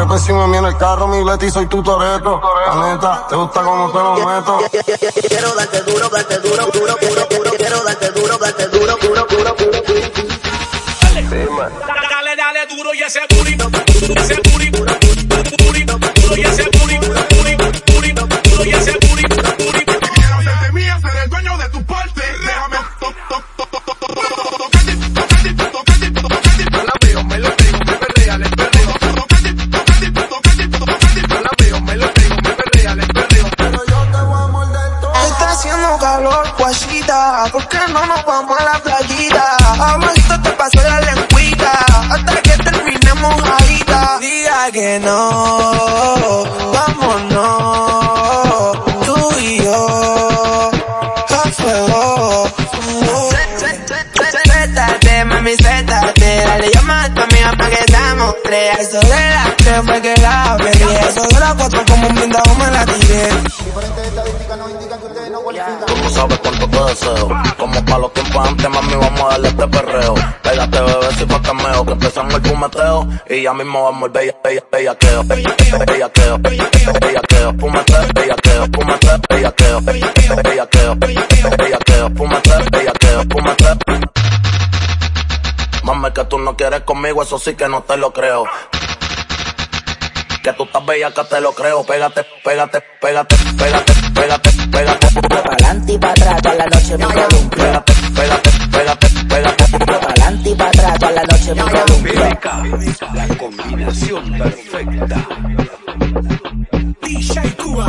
trepe si me viene el carro, mi Leti, soy tu toreto. La neta, te gusta como te lo meto. Quiero darte duro, darte duro, duro, duro, duro. Quiero darte duro, darte duro, duro, duro, duro, duro. Dale, dale duro y ese booty, ese booty, haciendo calor, guachita. ¿Por qué no nos vamos a la playita? Abajito te paso la lengüita. Hasta que terminemos ahorita. Diga que no, vámonos. Tú y yo, a fuego. Mami, la la Tú no sabes cuánto te deseo. Como para los tiempos antes, mami, vamos a darle este perreo. Pégate, bebé, si fue cameo. Que empezamos el fumeteo. Y ya mismo vamos el bella, bella, bellaqueo. Bellaqueo, bellaqueo. Fumeteo, bellaqueo. Fumeteo, bellaqueo. Bellaqueo, bellaqueo. Fumeteo, bellaqueo. Fumeteo. Mami, que tú no quieres conmigo, eso sí que no te lo creo. Que tú estás bella, que te lo creo. Pégate, pégate, pégate, pégate, pégate, noche me columpio. Pégate, pégate, pégate, pégate. Pa'lante y pa' atrás, toda la noche me columpio. La combinación perfecta. DJ Cuba.